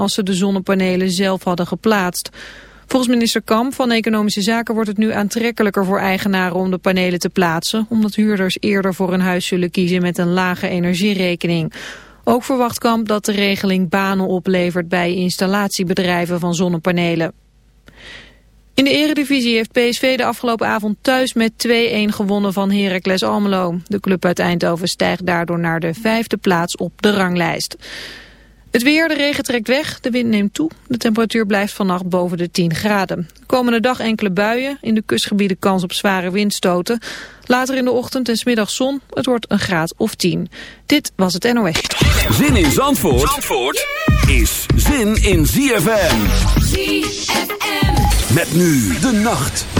als ze de zonnepanelen zelf hadden geplaatst. Volgens minister Kamp van Economische Zaken wordt het nu aantrekkelijker voor eigenaren om de panelen te plaatsen, omdat huurders eerder voor een huis zullen kiezen met een lage energierekening. Ook verwacht Kamp dat de regeling banen oplevert bij installatiebedrijven van zonnepanelen. In de eredivisie heeft PSV de afgelopen avond thuis met 2-1 gewonnen van Heracles Almelo. De club uit Eindhoven stijgt daardoor naar de vijfde plaats op de ranglijst. Het weer, de regen trekt weg, de wind neemt toe. De temperatuur blijft vannacht boven de 10 graden. Komende dag enkele buien, in de kustgebieden kans op zware windstoten. Later in de ochtend en smiddag zon, het wordt een graad of 10. Dit was het NOS. Zin in Zandvoort, Zandvoort is zin in ZFM. ZFM. Met nu de nacht.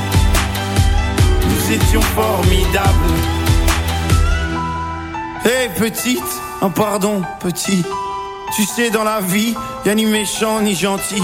Nous étions formidables. Hé petite, un pardon petit. Tu sais dans la vie, y'a ni méchant ni gentil.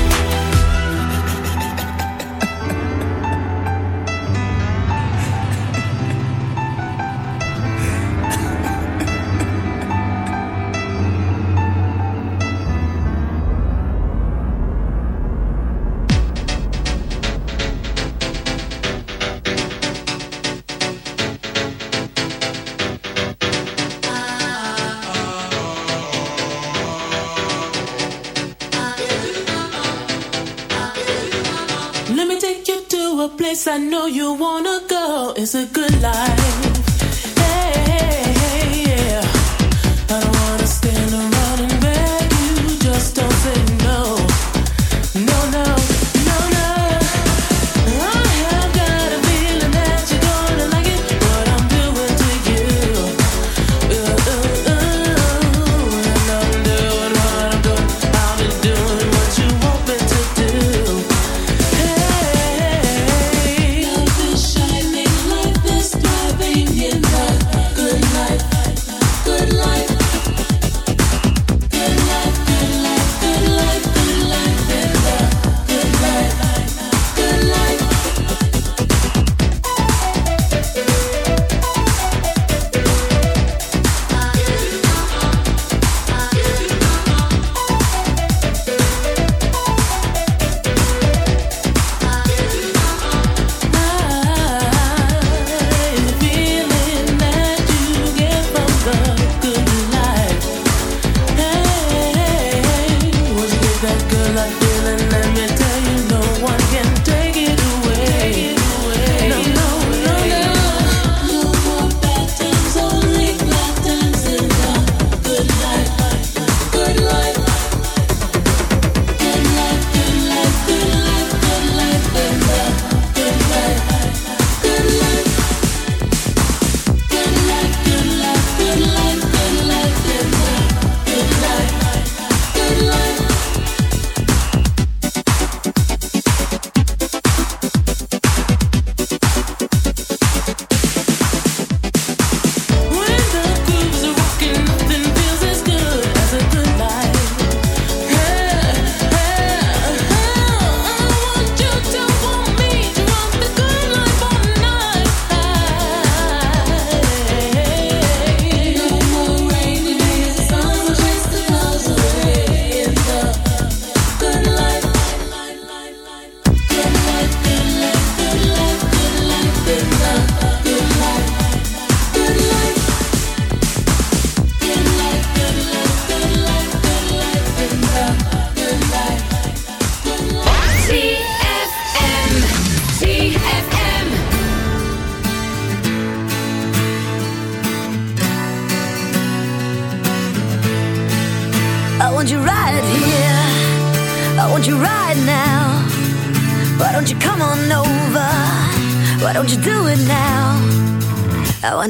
A good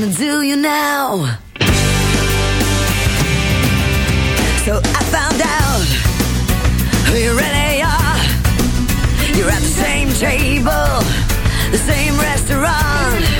wanna do you now. So I found out who you really are. You're at the same table, the same restaurant.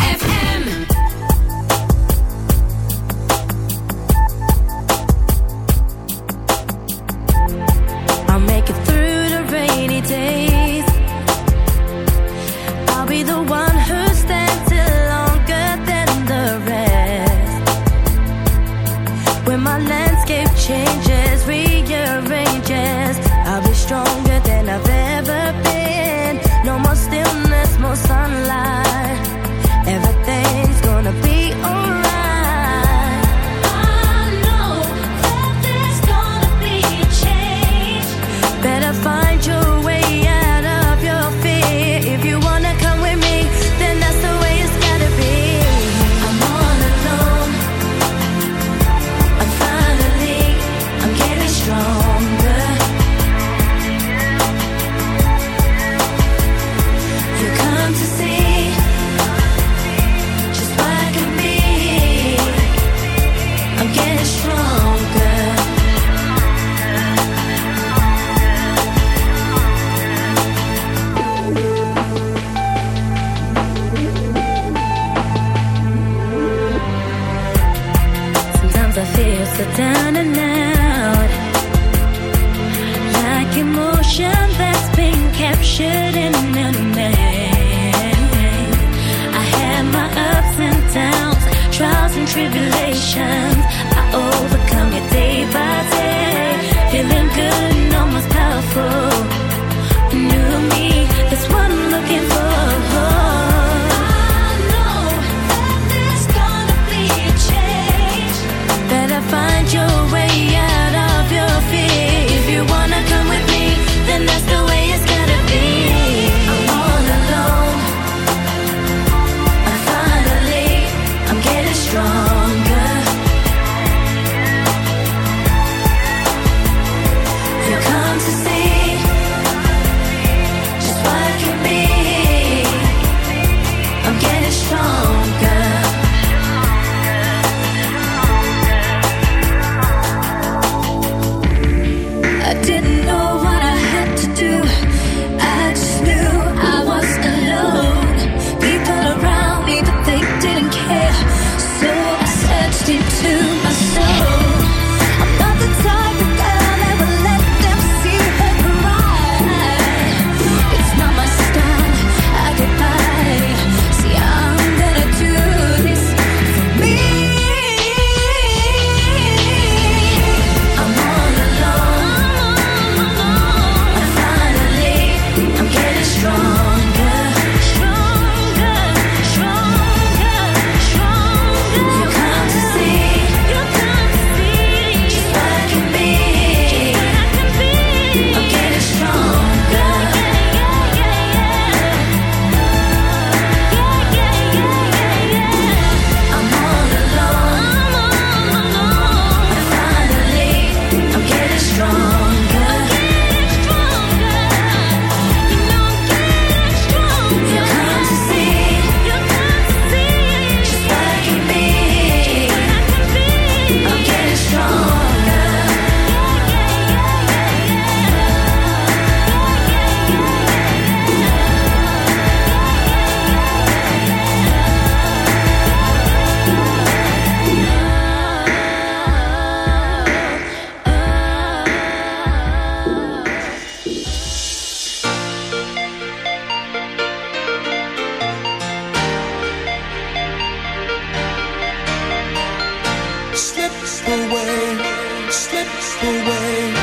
away,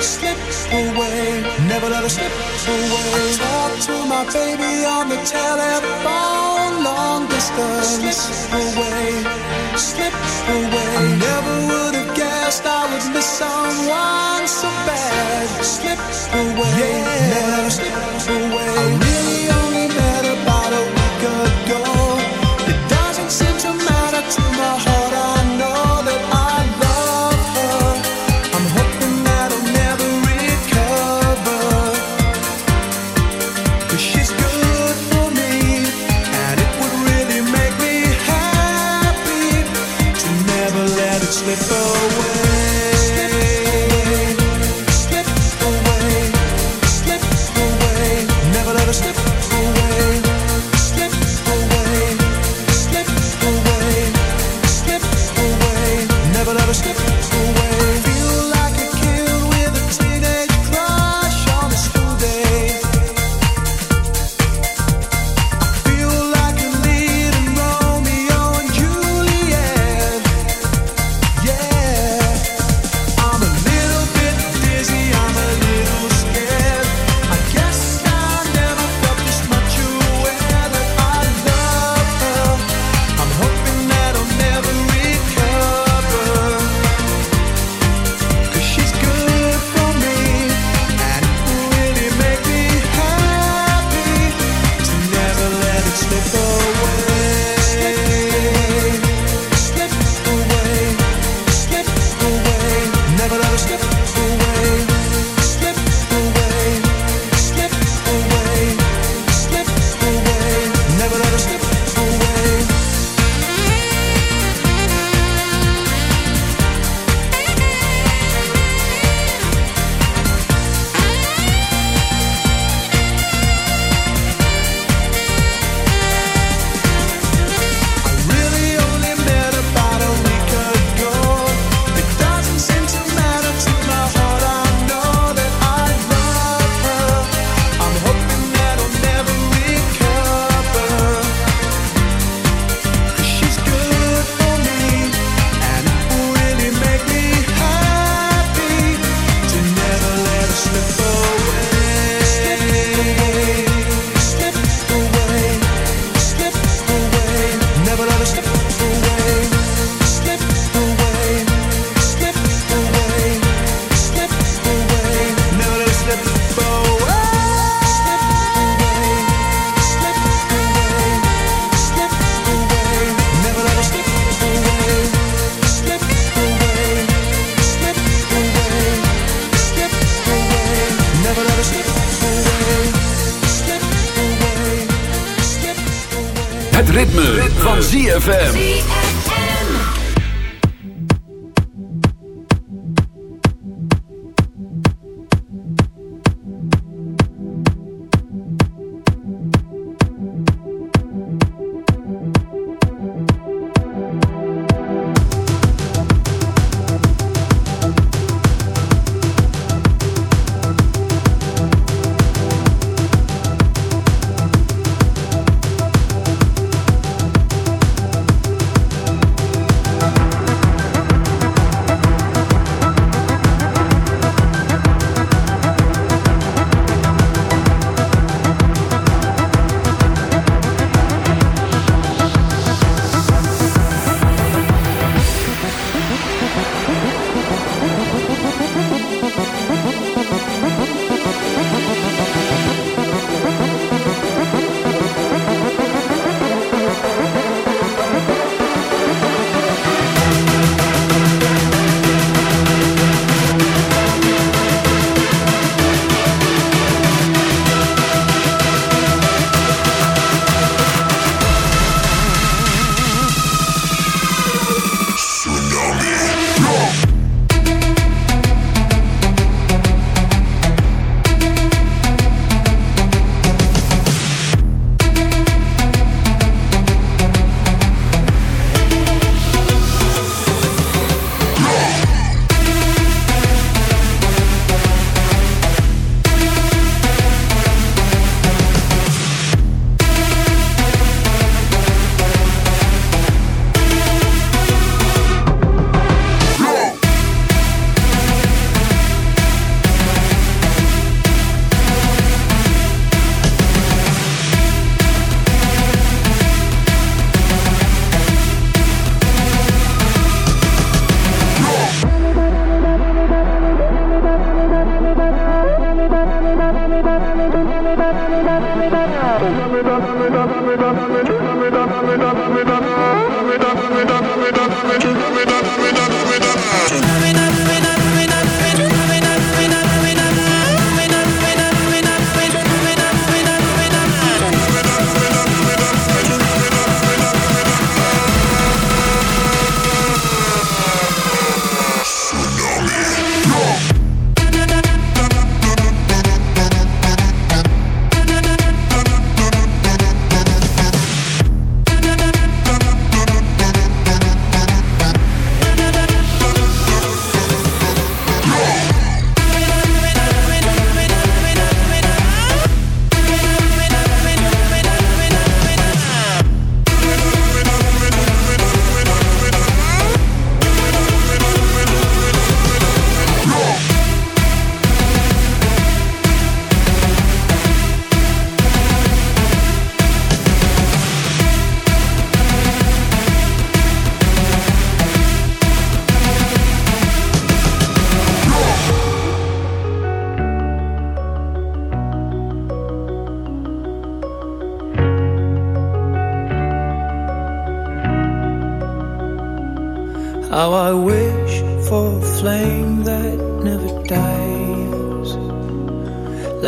slip away, never let her slip away. I talk to my baby on the telephone, long distance. Slip away, slips away. I never would have guessed I would miss someone so bad. Slip away, yeah. never let her slip away.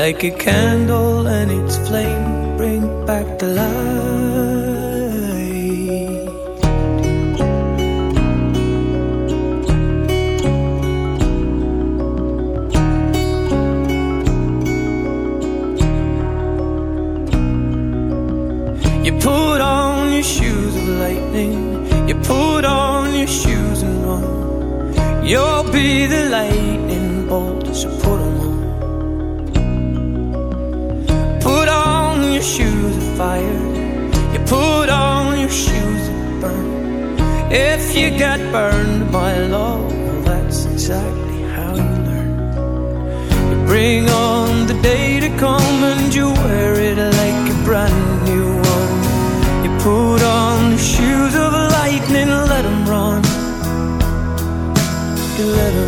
Like a candle If you get burned by love, that's exactly how you learn. You bring on the day to come and you wear it like a brand new one. You put on the shoes of lightning, let 'em run. You let 'em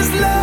is love.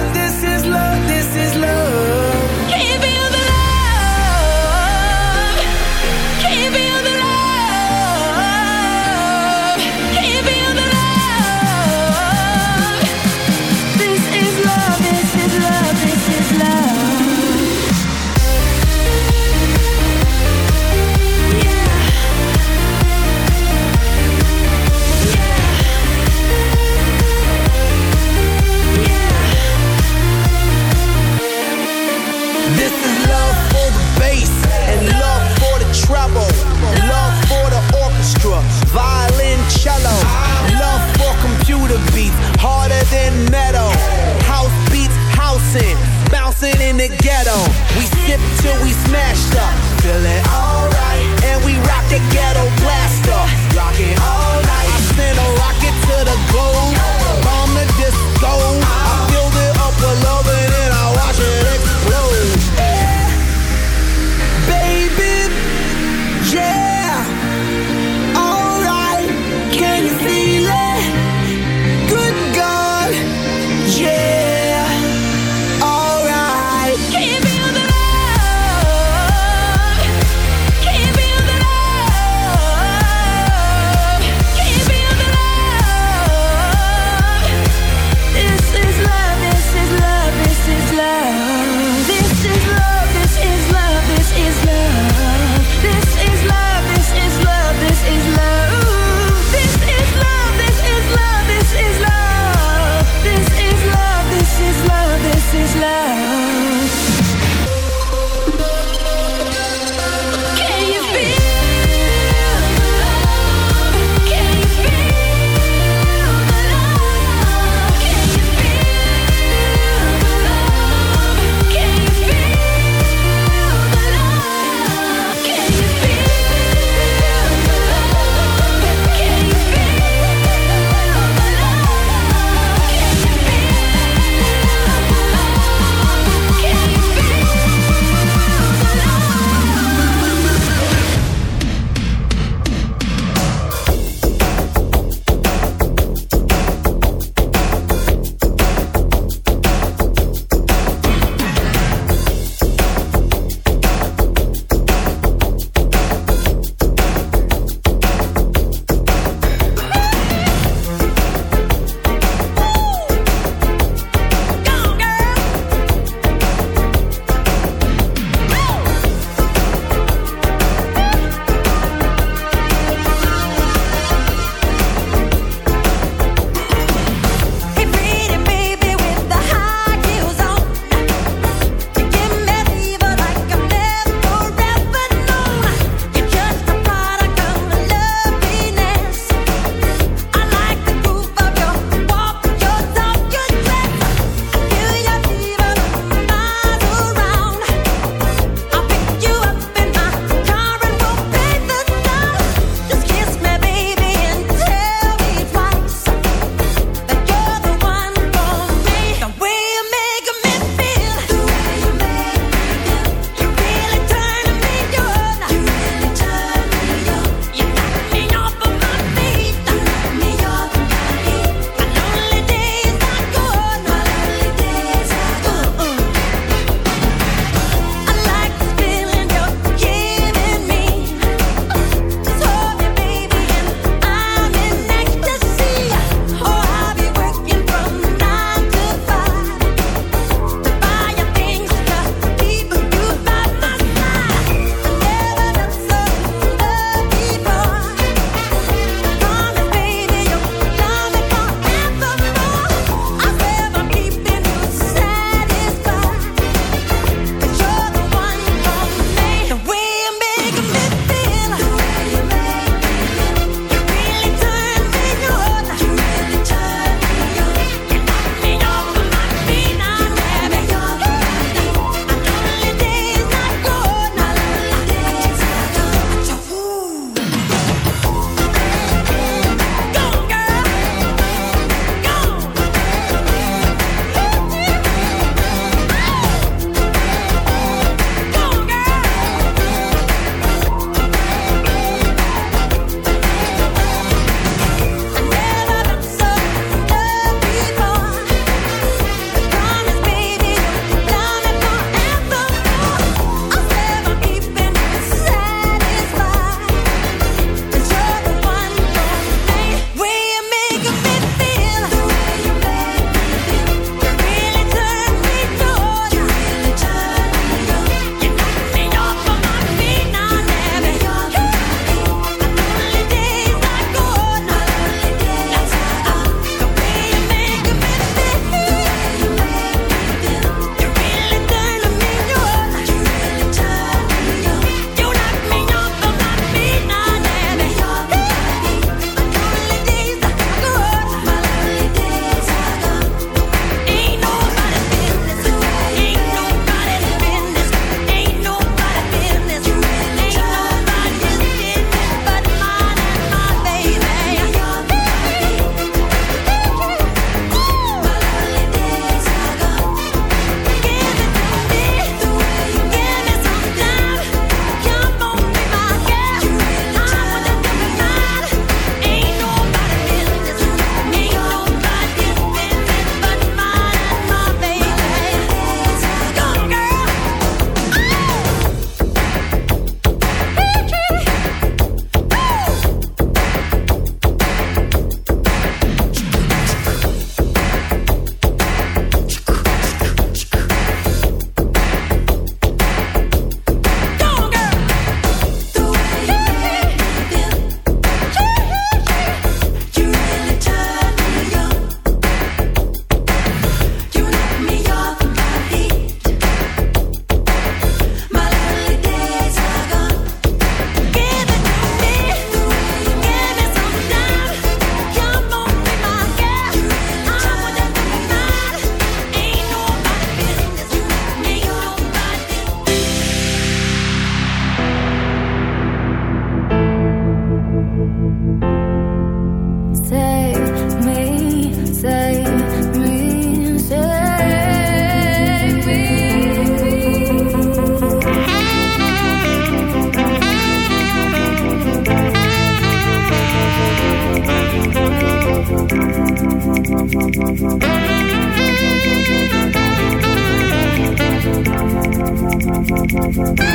Save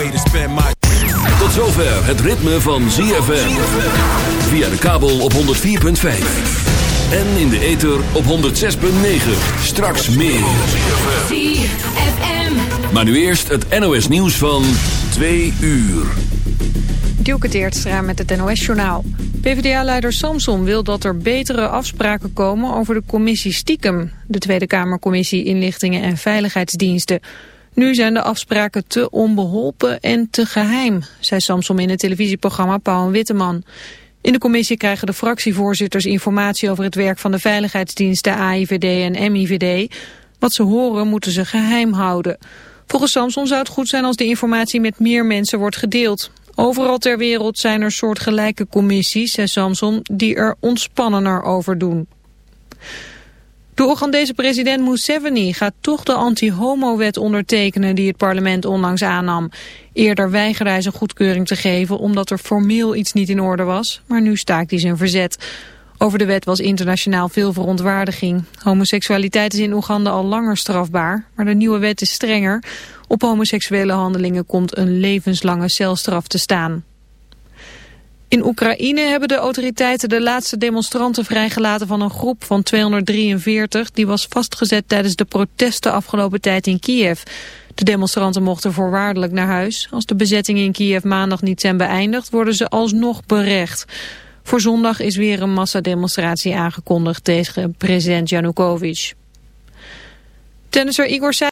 Tot zover het ritme van ZFM. Via de kabel op 104.5. En in de ether op 106.9. Straks meer. ZFM. Maar nu eerst het NOS nieuws van 2 uur. Dielke Teertstra met het NOS-journaal. PvdA-leider Samson wil dat er betere afspraken komen over de commissie Stiekem. De Tweede Kamercommissie Inlichtingen en Veiligheidsdiensten. Nu zijn de afspraken te onbeholpen en te geheim, zei Samson in het televisieprogramma Pauw Witteman. In de commissie krijgen de fractievoorzitters informatie over het werk van de veiligheidsdiensten AIVD en MIVD. Wat ze horen moeten ze geheim houden. Volgens Samson zou het goed zijn als de informatie met meer mensen wordt gedeeld. Overal ter wereld zijn er soortgelijke commissies, zei Samson, die er ontspannender over doen. De Oegandese president Museveni gaat toch de anti-homo-wet ondertekenen die het parlement onlangs aannam. Eerder weigerde hij zijn goedkeuring te geven omdat er formeel iets niet in orde was, maar nu staakt hij zijn verzet. Over de wet was internationaal veel verontwaardiging. Homoseksualiteit is in Oeganda al langer strafbaar, maar de nieuwe wet is strenger. Op homoseksuele handelingen komt een levenslange celstraf te staan. In Oekraïne hebben de autoriteiten de laatste demonstranten vrijgelaten van een groep van 243 die was vastgezet tijdens de protesten afgelopen tijd in Kiev. De demonstranten mochten voorwaardelijk naar huis. Als de bezettingen in Kiev maandag niet zijn beëindigd worden ze alsnog berecht. Voor zondag is weer een massademonstratie aangekondigd tegen president Yanukovych. Tennisser Igor